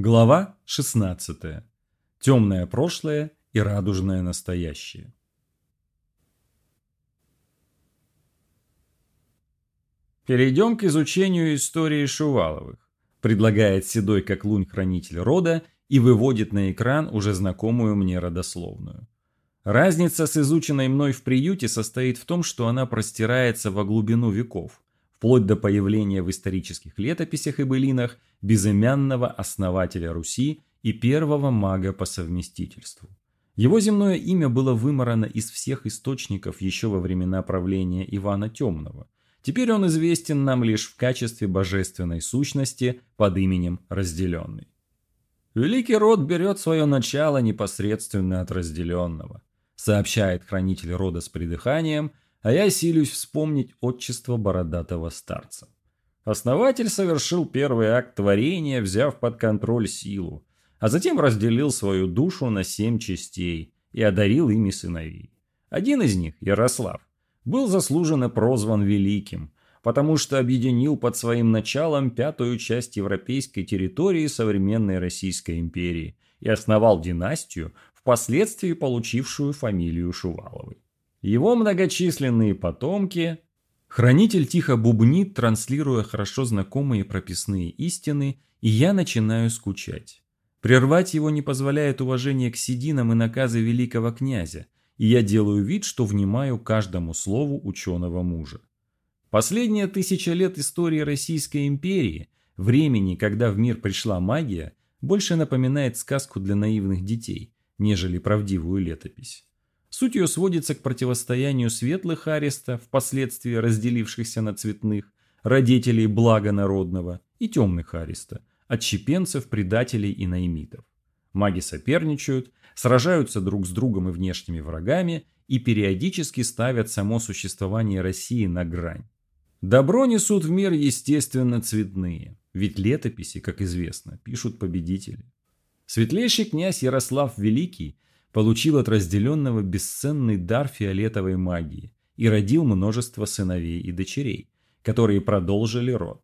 Глава 16. Темное прошлое и радужное настоящее. Перейдем к изучению истории Шуваловых, предлагает седой как лунь хранитель рода и выводит на экран уже знакомую мне родословную. Разница с изученной мной в приюте состоит в том, что она простирается во глубину веков, вплоть до появления в исторических летописях и былинах безымянного основателя Руси и первого мага по совместительству. Его земное имя было выморано из всех источников еще во времена правления Ивана Темного. Теперь он известен нам лишь в качестве божественной сущности под именем Разделенный. Великий род берет свое начало непосредственно от разделенного, сообщает хранитель рода с придыханием, а я силюсь вспомнить отчество бородатого старца. Основатель совершил первый акт творения, взяв под контроль силу, а затем разделил свою душу на семь частей и одарил ими сыновей. Один из них, Ярослав, был заслуженно прозван Великим, потому что объединил под своим началом пятую часть европейской территории современной Российской империи и основал династию, впоследствии получившую фамилию Шуваловой. Его многочисленные потомки... Хранитель тихо бубнит, транслируя хорошо знакомые прописные истины, и я начинаю скучать. Прервать его не позволяет уважение к сединам и наказы великого князя, и я делаю вид, что внимаю каждому слову ученого мужа. Последняя тысяча лет истории Российской империи, времени, когда в мир пришла магия, больше напоминает сказку для наивных детей, нежели правдивую летопись. Суть ее сводится к противостоянию светлых ареста, впоследствии разделившихся на цветных, родителей блага народного, и темных ареста, отщепенцев, предателей и наймитов. Маги соперничают, сражаются друг с другом и внешними врагами и периодически ставят само существование России на грань. Добро несут в мир, естественно, цветные, ведь летописи, как известно, пишут победители. Светлейший князь Ярослав Великий получил от разделенного бесценный дар фиолетовой магии и родил множество сыновей и дочерей, которые продолжили род.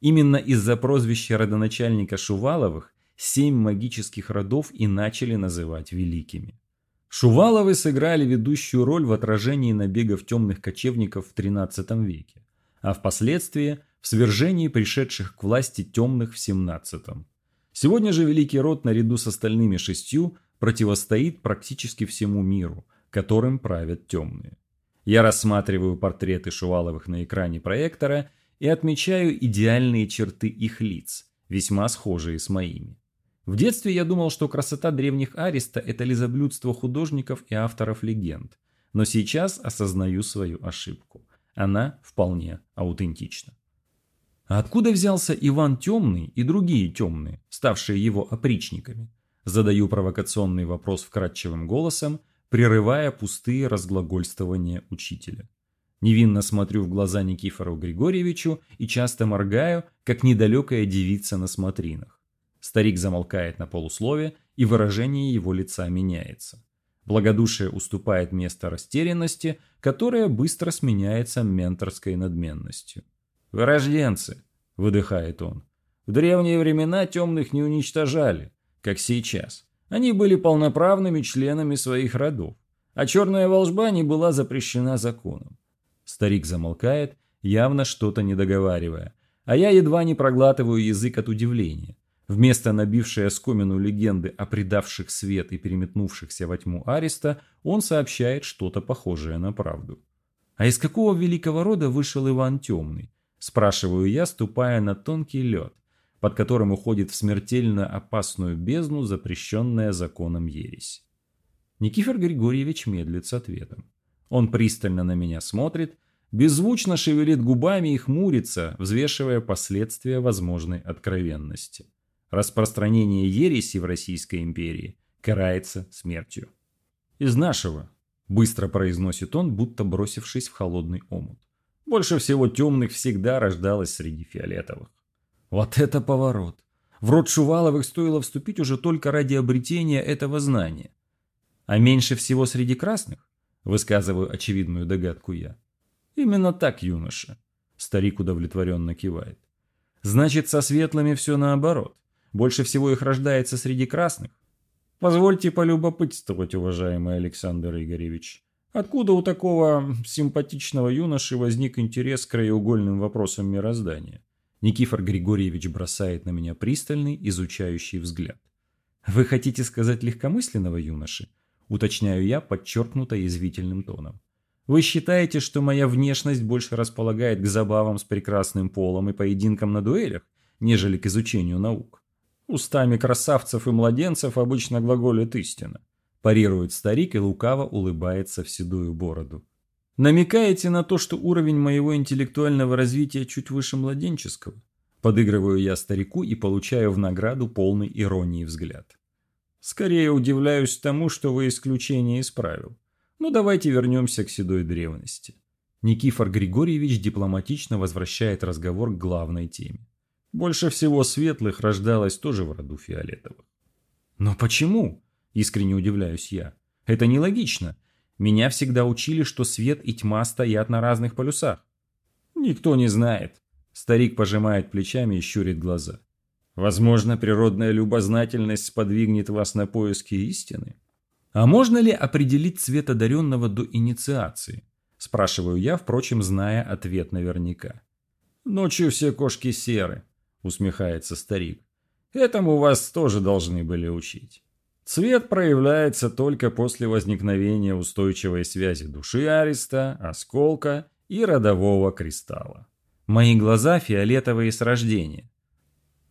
Именно из-за прозвища родоначальника Шуваловых семь магических родов и начали называть великими. Шуваловы сыграли ведущую роль в отражении набегов темных кочевников в XIII веке, а впоследствии в свержении пришедших к власти темных в XVII. Сегодня же Великий Род наряду с остальными шестью противостоит практически всему миру, которым правят темные. Я рассматриваю портреты Шуваловых на экране проектора – и отмечаю идеальные черты их лиц, весьма схожие с моими. В детстве я думал, что красота древних Ариста – это лизоблюдство художников и авторов легенд, но сейчас осознаю свою ошибку. Она вполне аутентична. А откуда взялся Иван Темный и другие темные, ставшие его опричниками? Задаю провокационный вопрос вкрадчивым голосом, прерывая пустые разглагольствования учителя. Невинно смотрю в глаза Никифору Григорьевичу и часто моргаю, как недалекая девица на смотринах. Старик замолкает на полуслове, и выражение его лица меняется. Благодушие уступает место растерянности, которая быстро сменяется менторской надменностью. «Вырожденцы!» – выдыхает он. «В древние времена темных не уничтожали, как сейчас. Они были полноправными членами своих родов, а черная волжба не была запрещена законом. Старик замолкает, явно что-то не договаривая, а я едва не проглатываю язык от удивления. Вместо набившей оскомину легенды о предавших свет и переметнувшихся во тьму Ариста, он сообщает что-то похожее на правду. «А из какого великого рода вышел Иван Темный?» – спрашиваю я, ступая на тонкий лед, под которым уходит в смертельно опасную бездну, запрещенная законом ересь. Никифор Григорьевич медлит с ответом. Он пристально на меня смотрит, беззвучно шевелит губами и хмурится, взвешивая последствия возможной откровенности. Распространение ереси в Российской империи карается смертью. «Из нашего», – быстро произносит он, будто бросившись в холодный омут. «Больше всего темных всегда рождалось среди фиолетовых». Вот это поворот! В род Шуваловых стоило вступить уже только ради обретения этого знания. А меньше всего среди красных? Высказываю очевидную догадку я. Именно так, юноша. Старик удовлетворенно кивает. Значит, со светлыми все наоборот. Больше всего их рождается среди красных. Позвольте полюбопытствовать, уважаемый Александр Игоревич. Откуда у такого симпатичного юноши возник интерес к краеугольным вопросам мироздания? Никифор Григорьевич бросает на меня пристальный, изучающий взгляд. Вы хотите сказать легкомысленного юноши? Уточняю я подчеркнуто язвительным тоном. Вы считаете, что моя внешность больше располагает к забавам с прекрасным полом и поединкам на дуэлях, нежели к изучению наук? Устами красавцев и младенцев обычно глаголит истина. Парирует старик и лукаво улыбается в седую бороду. Намекаете на то, что уровень моего интеллектуального развития чуть выше младенческого? Подыгрываю я старику и получаю в награду полный иронии взгляд. Скорее удивляюсь тому, что вы исключение из правил. Но ну, давайте вернемся к седой древности. Никифор Григорьевич дипломатично возвращает разговор к главной теме. Больше всего светлых рождалось тоже в роду фиолетовых. Но почему? Искренне удивляюсь я. Это нелогично. Меня всегда учили, что свет и тьма стоят на разных полюсах. Никто не знает. Старик пожимает плечами и щурит глаза. Возможно, природная любознательность сподвигнет вас на поиски истины. А можно ли определить цвет одаренного до инициации? Спрашиваю я, впрочем, зная ответ наверняка. Ночью все кошки серы, усмехается старик. Этому вас тоже должны были учить. Цвет проявляется только после возникновения устойчивой связи души ареста, осколка и родового кристалла. Мои глаза фиолетовые с рождения.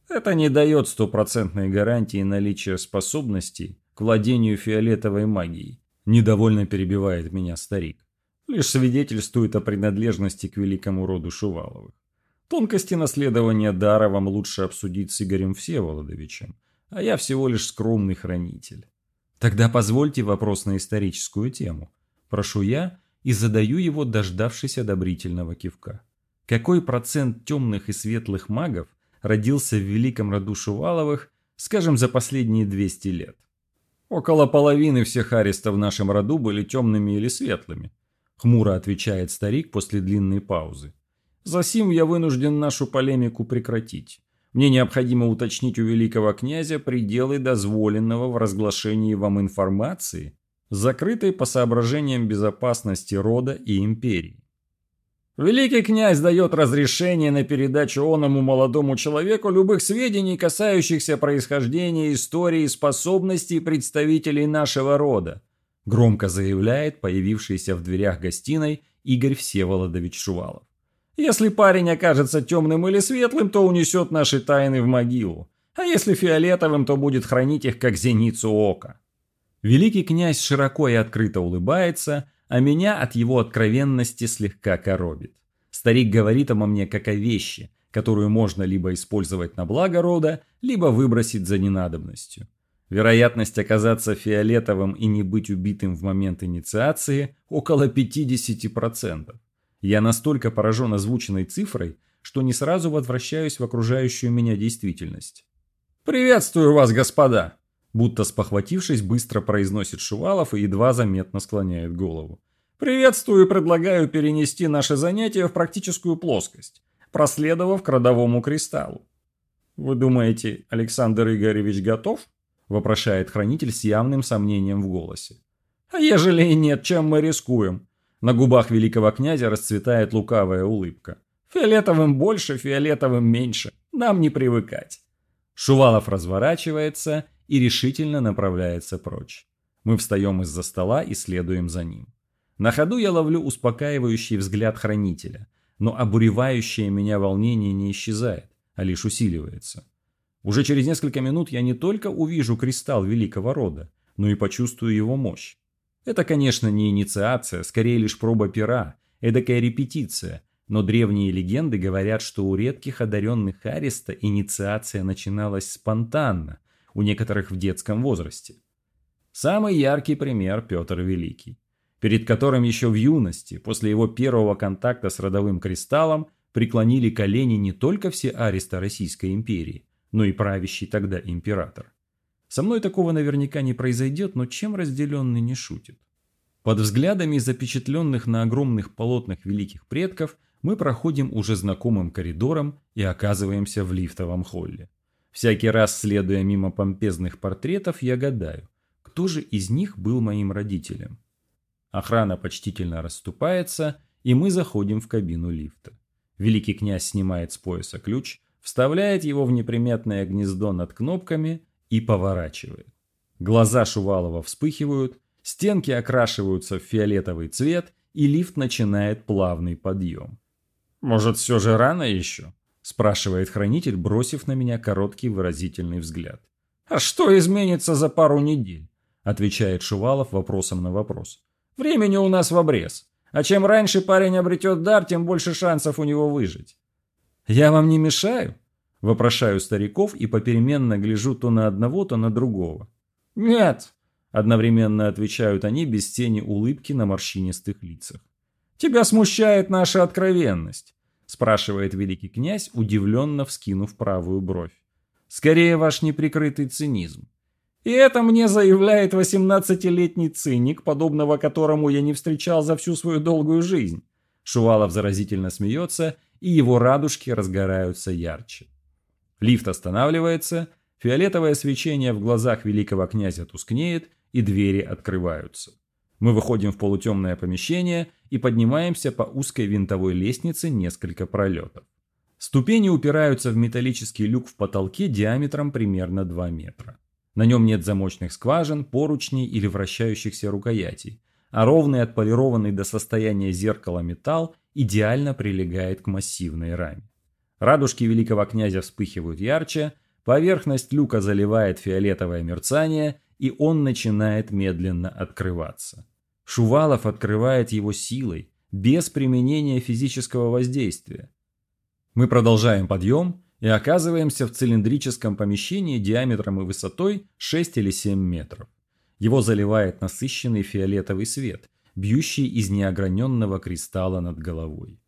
Это не дает стопроцентной гарантии наличия способностей к владению фиолетовой магией. Недовольно перебивает меня старик. Лишь свидетельствует о принадлежности к великому роду Шуваловых. Тонкости наследования дара вам лучше обсудить с Игорем Всеволодовичем, а я всего лишь скромный хранитель. Тогда позвольте вопрос на историческую тему. Прошу я и задаю его, дождавшись одобрительного кивка. Какой процент темных и светлых магов родился в великом роду Шуваловых, скажем, за последние 200 лет? Около половины всех арестов в нашем роду были темными или светлыми, хмуро отвечает старик после длинной паузы. Засим я вынужден нашу полемику прекратить. Мне необходимо уточнить у великого князя пределы дозволенного в разглашении вам информации, закрытой по соображениям безопасности рода и империи. Великий князь дает разрешение на передачу оному молодому человеку любых сведений, касающихся происхождения, истории и способностей представителей нашего рода, громко заявляет появившийся в дверях гостиной Игорь Всеволодович Шувалов. Если парень окажется темным или светлым, то унесет наши тайны в могилу, а если фиолетовым, то будет хранить их как зеницу ока. Великий князь широко и открыто улыбается, а меня от его откровенности слегка коробит. Старик говорит обо мне как о вещи, которую можно либо использовать на благо рода, либо выбросить за ненадобностью. Вероятность оказаться фиолетовым и не быть убитым в момент инициации около 50%. Я настолько поражен озвученной цифрой, что не сразу возвращаюсь в окружающую меня действительность. «Приветствую вас, господа!» Будто спохватившись, быстро произносит Шувалов и едва заметно склоняет голову. «Приветствую и предлагаю перенести наше занятие в практическую плоскость, проследовав к родовому кристаллу». «Вы думаете, Александр Игоревич готов?» – вопрошает хранитель с явным сомнением в голосе. «А ежели и нет, чем мы рискуем?» На губах великого князя расцветает лукавая улыбка. «Фиолетовым больше, фиолетовым меньше. Нам не привыкать». Шувалов разворачивается и решительно направляется прочь. Мы встаем из-за стола и следуем за ним. На ходу я ловлю успокаивающий взгляд хранителя, но обуревающее меня волнение не исчезает, а лишь усиливается. Уже через несколько минут я не только увижу кристалл великого рода, но и почувствую его мощь. Это, конечно, не инициация, скорее лишь проба пера, эдакая репетиция, но древние легенды говорят, что у редких одаренных Ареста инициация начиналась спонтанно, у некоторых в детском возрасте. Самый яркий пример Петр Великий, перед которым еще в юности, после его первого контакта с родовым кристаллом, преклонили колени не только все ареста Российской империи, но и правящий тогда император. Со мной такого наверняка не произойдет, но чем разделенный не шутит. Под взглядами запечатленных на огромных полотнах великих предков мы проходим уже знакомым коридором и оказываемся в лифтовом холле. Всякий раз, следуя мимо помпезных портретов, я гадаю, кто же из них был моим родителем. Охрана почтительно расступается, и мы заходим в кабину лифта. Великий князь снимает с пояса ключ, вставляет его в неприметное гнездо над кнопками и поворачивает. Глаза Шувалова вспыхивают, стенки окрашиваются в фиолетовый цвет, и лифт начинает плавный подъем. «Может, все же рано еще?» – спрашивает хранитель, бросив на меня короткий выразительный взгляд. «А что изменится за пару недель?» – отвечает Шувалов вопросом на вопрос. «Времени у нас в обрез. А чем раньше парень обретет дар, тем больше шансов у него выжить». «Я вам не мешаю?» – вопрошаю стариков и попеременно гляжу то на одного, то на другого. «Нет», – одновременно отвечают они без тени улыбки на морщинистых лицах. «Тебя смущает наша откровенность», – спрашивает великий князь, удивленно вскинув правую бровь. «Скорее ваш неприкрытый цинизм. И это мне заявляет восемнадцатилетний циник, подобного которому я не встречал за всю свою долгую жизнь. Шувалов заразительно смеется, и его радужки разгораются ярче. Лифт останавливается, фиолетовое свечение в глазах великого князя тускнеет, и двери открываются. Мы выходим в полутемное помещение и поднимаемся по узкой винтовой лестнице несколько пролетов. Ступени упираются в металлический люк в потолке диаметром примерно 2 метра. На нем нет замочных скважин, поручней или вращающихся рукоятей, а ровный отполированный до состояния зеркала металл идеально прилегает к массивной раме. Радужки великого князя вспыхивают ярче, поверхность люка заливает фиолетовое мерцание, и он начинает медленно открываться. Шувалов открывает его силой, без применения физического воздействия. Мы продолжаем подъем, и оказываемся в цилиндрическом помещении диаметром и высотой 6 или 7 метров. Его заливает насыщенный фиолетовый свет, бьющий из неограненного кристалла над головой.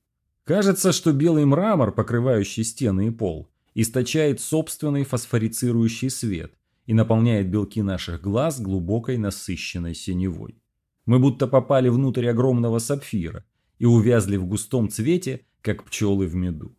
Кажется, что белый мрамор, покрывающий стены и пол, источает собственный фосфорицирующий свет и наполняет белки наших глаз глубокой насыщенной синевой. Мы будто попали внутрь огромного сапфира и увязли в густом цвете, как пчелы в меду.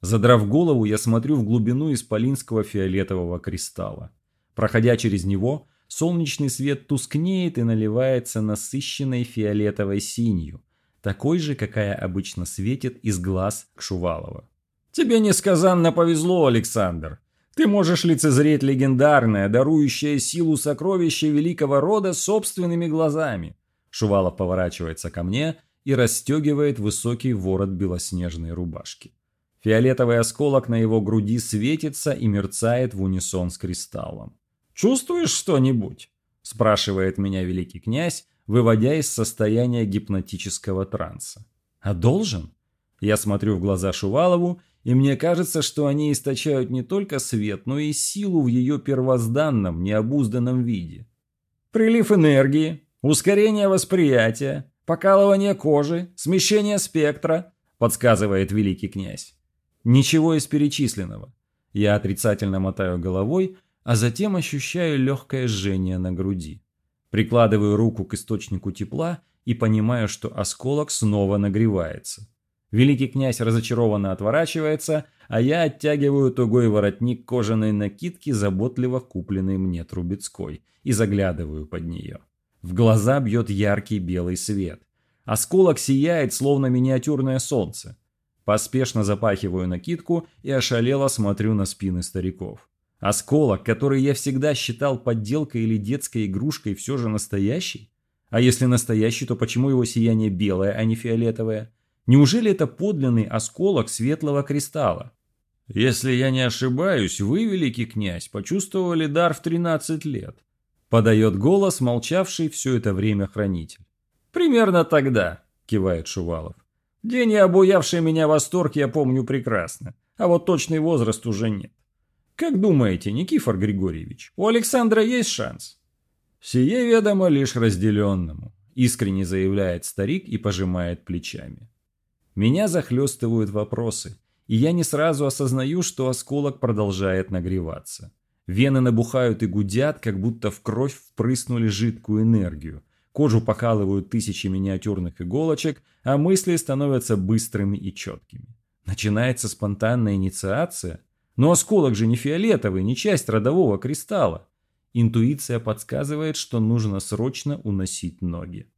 Задрав голову, я смотрю в глубину исполинского фиолетового кристалла. Проходя через него, солнечный свет тускнеет и наливается насыщенной фиолетовой синью, такой же, какая обычно светит из глаз Кшувалова. «Тебе несказанно повезло, Александр. Ты можешь лицезреть легендарное, дарующее силу сокровище великого рода собственными глазами». Шувалов поворачивается ко мне и расстегивает высокий ворот белоснежной рубашки. Фиолетовый осколок на его груди светится и мерцает в унисон с кристаллом. «Чувствуешь что-нибудь?» – спрашивает меня великий князь, выводя из состояния гипнотического транса. «А должен?» Я смотрю в глаза Шувалову, и мне кажется, что они источают не только свет, но и силу в ее первозданном, необузданном виде. Прилив энергии, ускорение восприятия, покалывание кожи, смещение спектра, подсказывает великий князь. Ничего из перечисленного. Я отрицательно мотаю головой, а затем ощущаю легкое жжение на груди. Прикладываю руку к источнику тепла и понимаю, что осколок снова нагревается. Великий князь разочарованно отворачивается, а я оттягиваю тугой воротник кожаной накидки, заботливо купленной мне Трубецкой, и заглядываю под нее. В глаза бьет яркий белый свет. Осколок сияет, словно миниатюрное солнце. Поспешно запахиваю накидку и ошалело смотрю на спины стариков. Осколок, который я всегда считал подделкой или детской игрушкой, все же настоящий? А если настоящий, то почему его сияние белое, а не фиолетовое? Неужели это подлинный осколок светлого кристалла? Если я не ошибаюсь, вы, великий князь, почувствовали дар в 13 лет. Подает голос, молчавший все это время хранитель. Примерно тогда, кивает Шувалов. День, обуявший меня восторг, я помню прекрасно, а вот точный возраст уже нет. Как думаете, Никифор Григорьевич, у Александра есть шанс? Сие ведомо лишь разделенному, искренне заявляет старик и пожимает плечами. Меня захлестывают вопросы, и я не сразу осознаю, что осколок продолжает нагреваться. Вены набухают и гудят, как будто в кровь впрыснули жидкую энергию, Кожу покалывают тысячи миниатюрных иголочек, а мысли становятся быстрыми и четкими. Начинается спонтанная инициация. Но осколок же не фиолетовый, не часть родового кристалла. Интуиция подсказывает, что нужно срочно уносить ноги.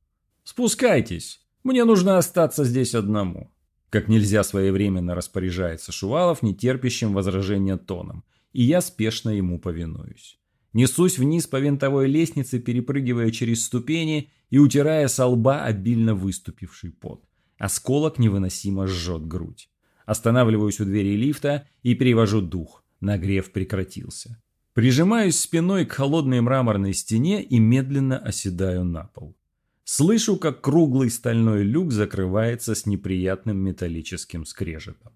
«Спускайтесь! Мне нужно остаться здесь одному!» Как нельзя своевременно распоряжается Шувалов нетерпящим возражения тоном, и я спешно ему повинуюсь. Несусь вниз по винтовой лестнице, перепрыгивая через ступени и утирая со лба обильно выступивший пот. Осколок невыносимо жжет грудь. Останавливаюсь у двери лифта и перевожу дух. Нагрев прекратился. Прижимаюсь спиной к холодной мраморной стене и медленно оседаю на пол. Слышу, как круглый стальной люк закрывается с неприятным металлическим скрежетом.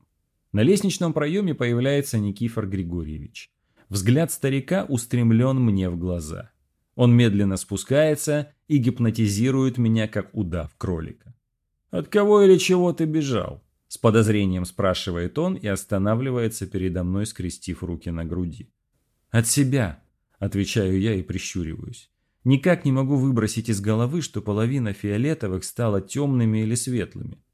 На лестничном проеме появляется Никифор Григорьевич. Взгляд старика устремлен мне в глаза. Он медленно спускается и гипнотизирует меня, как удав кролика. «От кого или чего ты бежал?» С подозрением спрашивает он и останавливается передо мной, скрестив руки на груди. «От себя», – отвечаю я и прищуриваюсь. Никак не могу выбросить из головы, что половина фиолетовых стала темными или светлыми.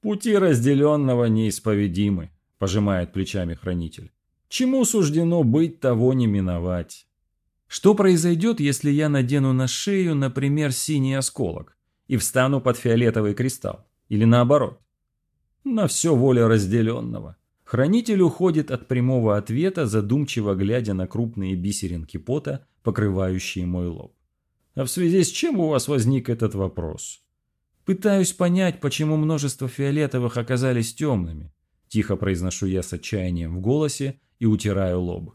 «Пути разделенного неисповедимы», – пожимает плечами хранитель. «Чему суждено быть, того не миновать». Что произойдет, если я надену на шею, например, синий осколок и встану под фиолетовый кристалл? Или наоборот? На все воля разделенного. Хранитель уходит от прямого ответа, задумчиво глядя на крупные бисеринки пота, покрывающие мой лоб. А в связи с чем у вас возник этот вопрос? Пытаюсь понять, почему множество фиолетовых оказались темными. Тихо произношу я с отчаянием в голосе и утираю лоб.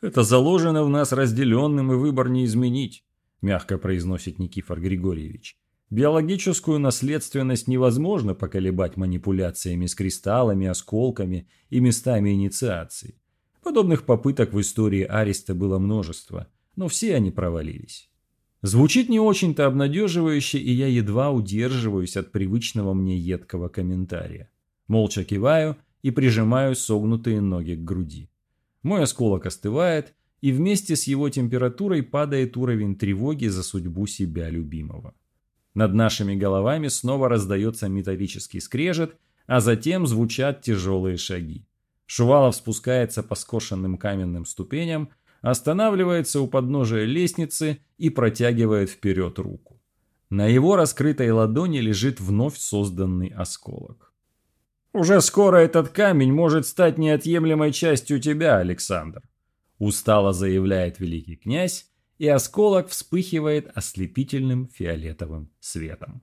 Это заложено в нас разделенным, и выбор не изменить, мягко произносит Никифор Григорьевич. Биологическую наследственность невозможно поколебать манипуляциями с кристаллами, осколками и местами инициации. Подобных попыток в истории Ариста было множество, но все они провалились. Звучит не очень-то обнадеживающе, и я едва удерживаюсь от привычного мне едкого комментария. Молча киваю и прижимаю согнутые ноги к груди. Мой осколок остывает, и вместе с его температурой падает уровень тревоги за судьбу себя любимого. Над нашими головами снова раздается металлический скрежет, а затем звучат тяжелые шаги. Шувалов спускается по скошенным каменным ступеням, останавливается у подножия лестницы и протягивает вперед руку. На его раскрытой ладони лежит вновь созданный осколок. «Уже скоро этот камень может стать неотъемлемой частью тебя, Александр», устало заявляет великий князь, и осколок вспыхивает ослепительным фиолетовым светом.